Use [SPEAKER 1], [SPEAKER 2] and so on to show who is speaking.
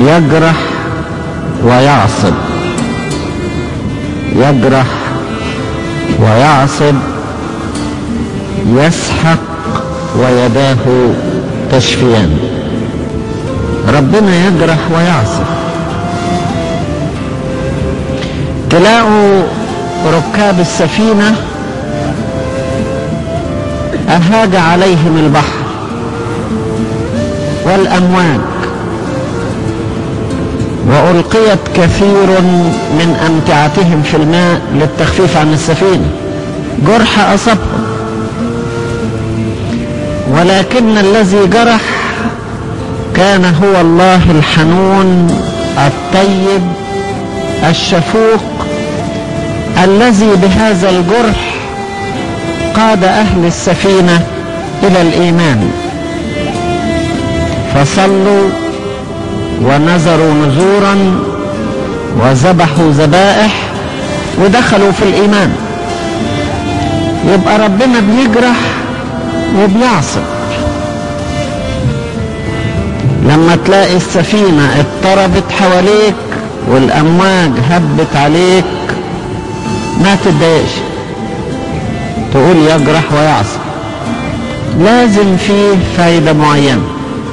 [SPEAKER 1] يجرح ويعصب. يجرح ويعصب يسحق ويداه تشفيان ربنا يجرح ويعصب. تلاقوا ركاب السفينة أهاج عليهم البحر والأمواج وألقيت كثير من أمتعتهم في الماء للتخفيف عن السفينة. جرح أصابهم. ولكن الذي جرح كان هو الله الحنون الطيب الشفوق الذي بهذا الجرح قاد أهل السفينة إلى الإيمان. فصلوا ونذروا نذورا وذبحوا ذبائح ودخلوا في الإيمان. يبقى ربنا بيجرح وبيعصب لما تلاقي السفينة اضطربت حواليك والأمواج هبت عليك ما تتضايقش. تقول يجرح ويعصب لازم فيه فايدة معينة.